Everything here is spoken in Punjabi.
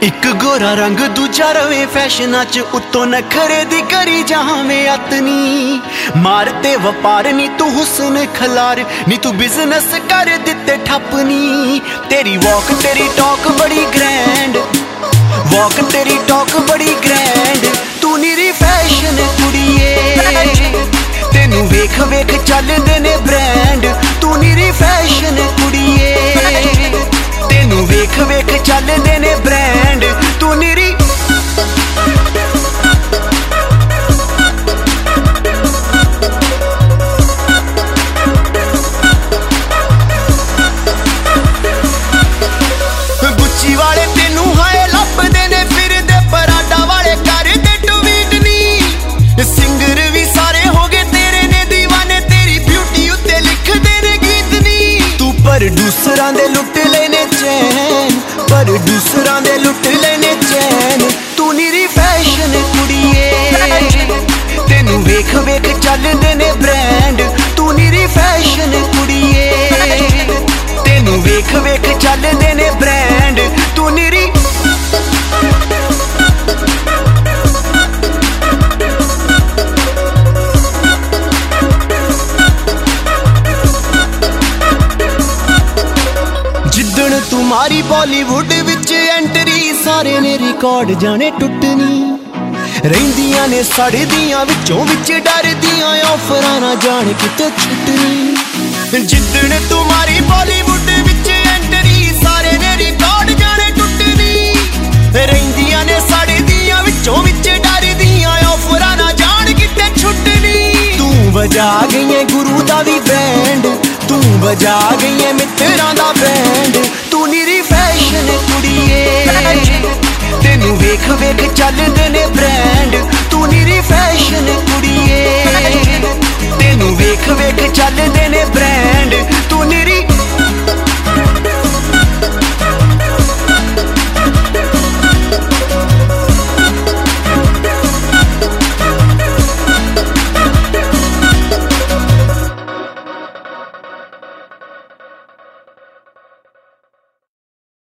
ਇੱਕ ਗੋਰਾ ਰੰਗ ਦੂਜਾ ਰਵੇ, ਫੈਸ਼ਨਾਂ 'ਚ ਉੱਤੋਂ ਨਖਰੇ ਦੀ ਕਰੀ ਜਾਵੇਂ ਅਤਨੀ ਮਾਰ ਤੇ ਵਪਾਰ ਨੀ ਤੂੰ ਹੁਸਨ ਖਲਾਰ, ਨੀ ਤੂੰ ਬਿਜ਼ਨਸ ਕਰ ਦਿੱਤੇ ਠੱਪਨੀ। ਤੇਰੀ ਵਾਕ ਤੇਰੀ ਟਾਕ ਬੜੀ ਗ੍ਰੈਂਡ ਵਾਕ ਤੇਰੀ ਟਾਕ ਬੜੀ ਗ੍ਰੈਂਡ ਤੂੰ ਨੀਰੀ ਫੈਸ਼ਨ ਕੁੜੀਏ। ਤੈਨੂੰ ਵੇਖ ਵੇਖ ਚੱਲਦੇ ਨੇ ਬ੍ਰੈਂਡ ਤੂੰ ਨੀਰੀ ਫੈਸ਼ਨ ਕੁੜੀਏ। Debüsser an der Luft, ਜਿੱਦਣ ਬਾਲੀਵੁੱਡ ਵਿੱਚ ਐਂਟਰੀ, ਸਾਰੇ ਨੇ ਰਿਕਾਰਡ ਜਾਣੇ ਟੁੱਟਣੀ। ਰਹਿੰਦੀਆਂ ਨੇ ਸੜਦੀਆਂ ਵਿੱਚੋਂ ਵਿੱਚ ਡਰਦੀਆਂ ਆਫਰਾਂ ਨਾ ਜਾਣ ਕਿਤੇ ਛੁੱਟਣੀ। ਜਿੱਦਣ ਤੁਮਾਰੀ ਬਾਲੀਵੁੱਡ ਵਿੱਚ ਐਂਟਰੀ, ਸਾਰੇ ਨੇ ਰਿਕਾਰਡ ਜਾਣੇ ਟੁੱਟਣੀ। ਰਹਿੰਦੀਆਂ ਨੇ ਸੜਦੀਆਂ ਵਿੱਚੋਂ ਵਿੱਚ ਡਰਦੀਆਂ ਆਫਰਾਂ ਨਾ ਜਾਣ ਕਿਤੇ ਛੁੱਟਣੀ। ਤੂੰ ਵਜਾ ਗਈ ਗੁਰੂ ਦਾ ਵੀ ਬੈਂਡ ਤੂੰ ਵਜਾ ਗਈ ਮਿੱਤਰਾਂ ਦਾ ਬੈਂਡ ਵੇਖ ਚੱਲਦੇ ਨੇ ਫਰੈਂਡ